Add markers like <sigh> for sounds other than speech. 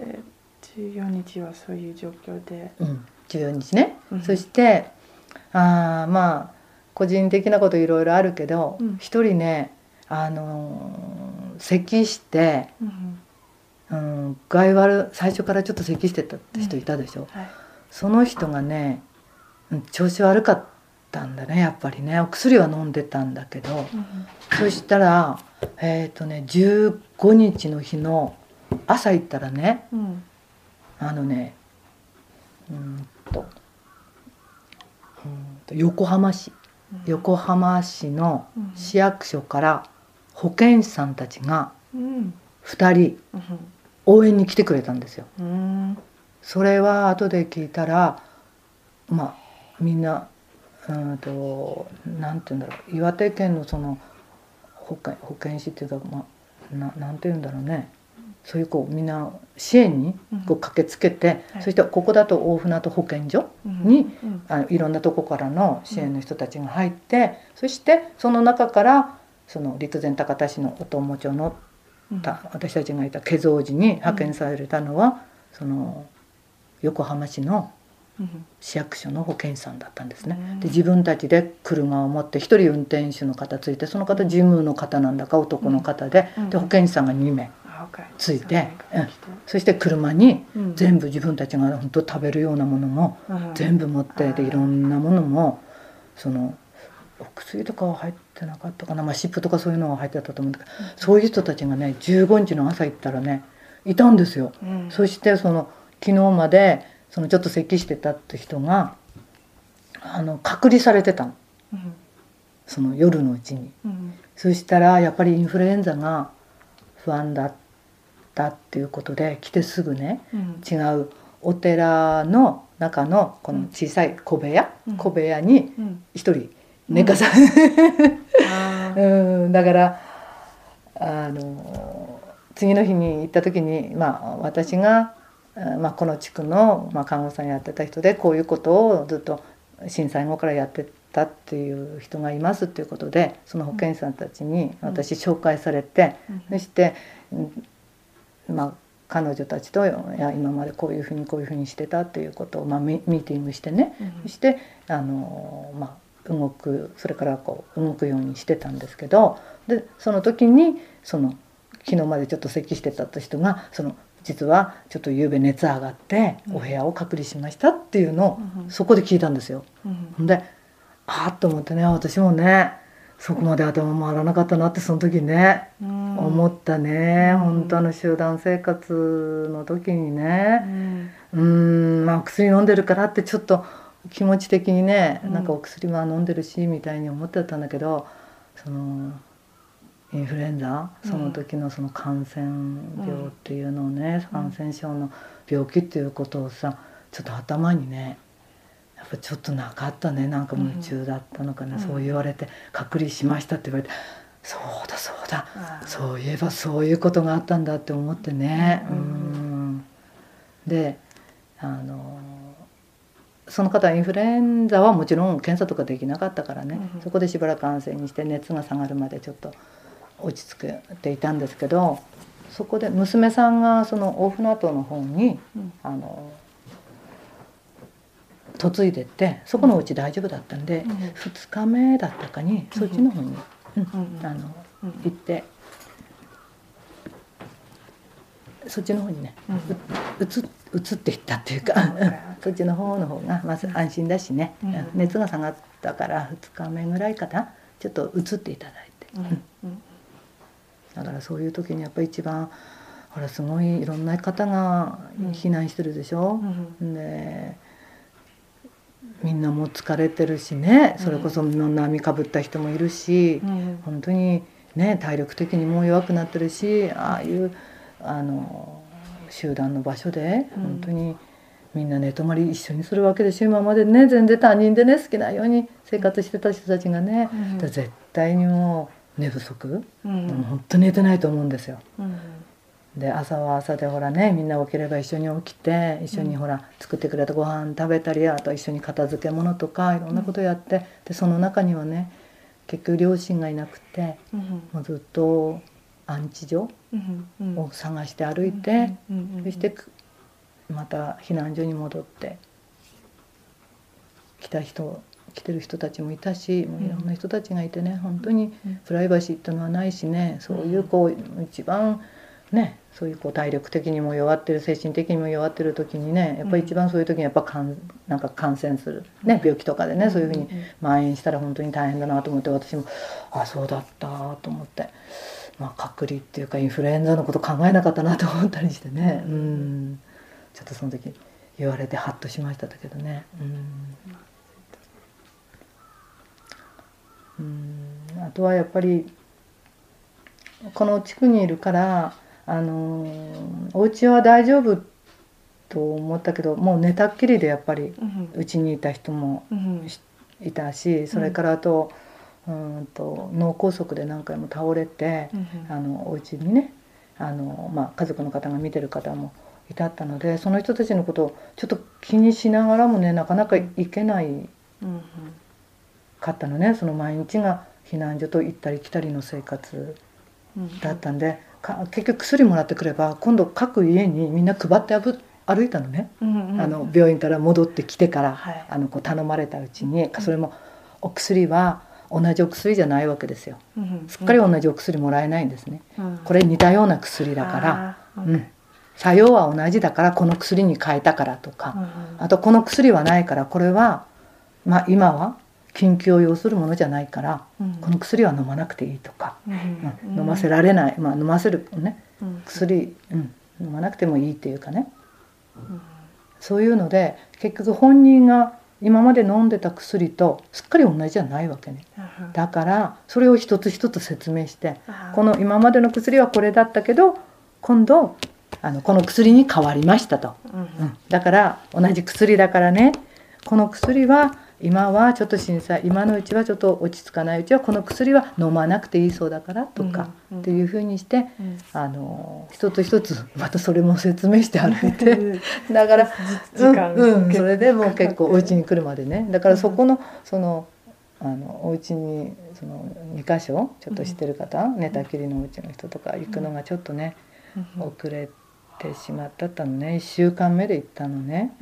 えー、14日はそういう状況で、うん、14日ね、うん。そしてあーまあ個人的なこといろいろあるけどうん。一、人ねあのー咳して、うんうん、具合悪最初からちょっと咳してたって人いたでしょ、はい。その人がねうん調子悪かったんだねやっぱりね。お薬は飲んでたんだけど。うんそしたらえっ、とね15日の日の朝行ったらねうん。あのねうーんとうーんと横浜市横浜市のうん。市役所から保健師さんたちがうん。2人応援に来てくれたんですよ。うん。それは後で聞いたらまあみんなうーんとなんて言うんだろう岩手県のその保健保健師っていうか、まあ、ななんて言うんだろうねそういうこうみんな支援にこう駆けつけて、はい。そしてここだと大船渡保健所うん。にうん。あのいろんなとこからの支援の人たちが入って、そしてその中からその陸前高田市のお友町の私たちがいた化蔵寺に派遣されたのは、その横浜市のうん。市役所の保健師さんだったんですね。うん。で自分たちで車を持って一人運転手の方ついてその方事務の方なんだか男の方で,、うん。で保健師さんが2名ついて。そして車にうん。全部自分たちが本当食べるようなものもうん。全部持ってでいろんなものもそのお薬とかは入ってなかったかな、まあ、湿布とかそういうのは入ってたと思うんだけどそういう人たちがね15日の朝行ったらねいたんですよ。うん。そしてその昨日までそのちょっと咳してたって人があの隔離されてたの。うん。その夜のうちに。うん。そしたらやっぱりインフルエンザが不安だったっていうことで来てすぐねうん。違うお寺の中のこの小さい小部屋、うん。小部屋にうん。一人寝かさ、あー。<laughs> うん、だからあの次の日に行った時に、まあ、私が、あまあ、この地区の、まあ、看護師さんやってた人でこういうことをずっと震災後からやってたっていう人がいますっていうことでその保健師さんたちに私紹介されて、そして、うんまあ、彼女たちと今までこういうふうにこういうふうにしてたっていうことを、まあ、ミミーティングしてね、うん。そしてあの、まあ、動くそれからこう動くようにしてたんですけどでその時にその昨日までちょっと咳してた人がその実はちょっと夕べ熱上がってうん。お部屋を隔離しましたっていうのをうんそこで聞いたんですよ。うんでああと思ってね私もねそこまで頭回らなかったなってその時ね。うん思ったね、うん。本当あの集団生活の時にうねん。うーん。まあ薬飲んでるからってちょっと気持ち的にね、うん。なんかお薬は飲んでるしみたいに思ってたんだけどそのインフルエンザうん。その時のその感染病っていうのをね、うん。感染症の病気っていうことをさちょっと頭にねやっぱちょっとなかったね。なんか夢中だったのかね、うん。そう言われて隔離しましたって言われてそうだそうだ。そういえばそういうことがあったんだって思ってね。ううん。んであのその方はインフルエンザはもちろん検査とかできなかったからね、うんそこでしばらく安静にして熱が下がるまでちょっと落ち着けていたんですけどそこで娘さんがその大船渡の方にうん。あの嫁いでってそこのうち大丈夫だったんで、うん。2日目だったかにそっちの方に、あのうん行って。そっちの方にねうん移っていったっていうかうんそっちの方の方がまず安心だしね、うん熱が下がったから2日目ぐらいかな。ちょっと移っていただいて、うんうんだからそういう時にやっぱり一番ほらすごいいろんな方が避難してるでしょ、でみんなもう疲れてるしね。それこそ波かぶった人もいるし、うん。本当にね体力的にもう弱くなってるしああいうあの集団の場所でうん。本当にみんな寝泊まり一緒にするわけでしょ。今までね全然他人でね好きなように生活してた人たちがね、うん。絶対にもう寝不足、うん。本当に寝てないと思うんですよ。うんで朝は朝でほらねみんな起きれば一緒に起きて一緒にほら作ってくれたご飯食べたりあと一緒に片付け物とかいろんなことやってでその中にはね結局両親がいなくてうんもうずっと安置所を探して歩いて、そしてくまた避難所に戻って来た人来てる人たちもいたしもういろんな人たちがいてね本当にうんプライバシーっていうのはないしねそういうこう一番ねそういうこう体力的にも弱ってる精神的にも弱ってる時にねやっぱり一番そういう時にやっぱかんなんか感染する、ね、病気とかでねそういうふうに蔓延したら本当に大変だなと思って私もあそうだったと思って、まあ、隔離っていうかインフルエンザのこと考えなかったなと思ったりしてね、ううん。ん、ちょっとその時言われてハッとしましたけどね。うん。うん、あとはやっぱりこの地区にいるからあのお家は大丈夫と思ったけどもう寝たっきりでやっぱりうちにいた人もうん。いたしそれからあと,、うん、と脳梗塞で何回も倒れて、うんあのお家にねあの、まあ、家族の方が見てる方もいたったのでその人たちのことをちょっと気にしながらもねなかなか行けないうんかったのねその毎日が避難所と行ったり来たりの生活うんだったんでか結局薬もらってくれば今度各家にみんな配って歩いたのね、うんうんあの病院から戻ってきてから、はい。あのこう頼まれたうちにそれもお薬は同じお薬じゃないわけですよ。うんすっかり同じお薬もらえないんですね。うん。これ似たような薬だから、うん、作用は同じだからこの薬に変えたからとか、うん。あとこの薬はないからこれは、まあ、今は緊急を要するものじゃないからうん。この薬は飲まなくていいとか、うん。うん飲ませられない、まあ、飲ませるね。うん。薬、うん、飲まなくてもいいっていうかね。うん。そういうので結局本人が今まで飲んでた薬とすっかり同じじゃないわけね。うん。だからそれを一つ一つ説明してこの今までの薬はこれだったけど今度あのこの薬に変わりましたと、だから同じ薬だからね。この薬は今はちょっと震災今のうちはちょっと落ち着かないうちはこの薬は飲まなくていいそうだからとか、うんうん。っていうふうにしてうん。あの一つ一つまたそれも説明して歩いて <laughs> だから時間うんうん、それでもう結構お家に来るまでね。だからそこのそのあのお家にその2箇所ちょっと知ってる方、寝たきりのお家の人とか行くのがちょっとね、うん。遅れてしまったったのね。1週間目で行ったのね